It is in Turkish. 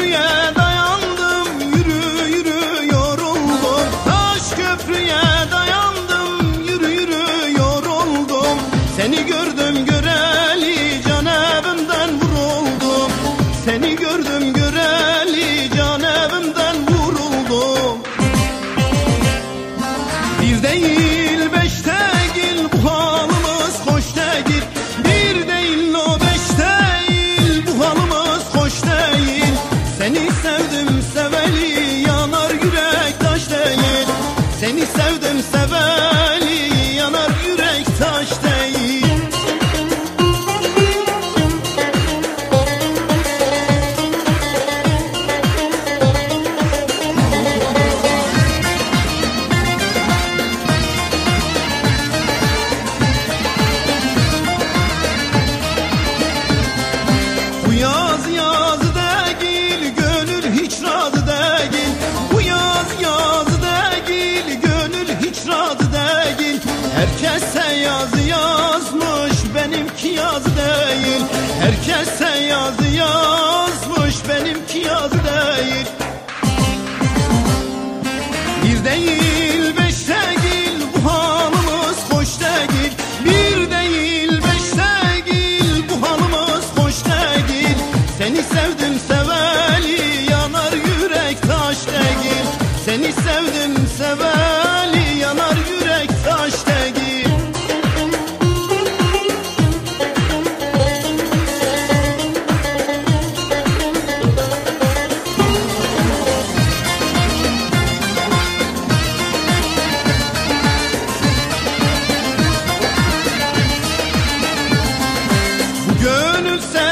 köprüye dayandım yürü yürü yoruldum. Taş köprüye dayandım yürü yürü yoruldum. Seni gördüm göreli can evimden vuruldum. Seni gördüm göreli can evimden vuruldum. Bir değil Herkese yazı yazmış benimki yazı değil. Bir değil. Sam.